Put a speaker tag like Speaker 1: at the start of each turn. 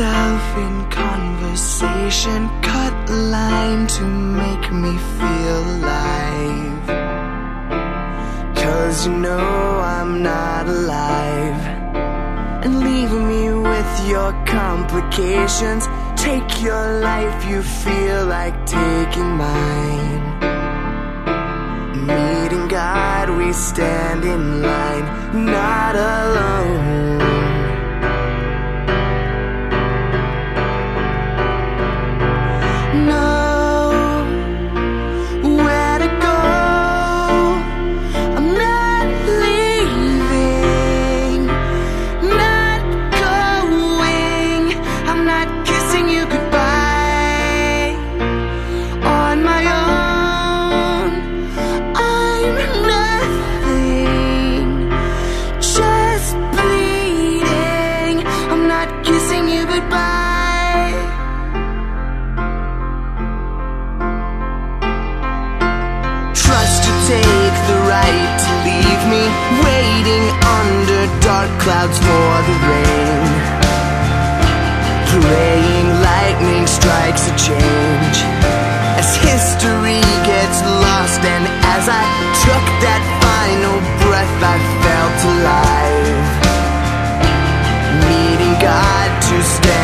Speaker 1: myself in conversation, cut line to make me feel alive. Cause you know I'm not alive. And leave me with your complications. Take your life, you feel like taking mine. Meeting God, we stand in line, not alone. Waiting under dark clouds for the rain. Praying lightning strikes a change. As history gets lost and as I took that final breath I felt alive. Meeting God to stay.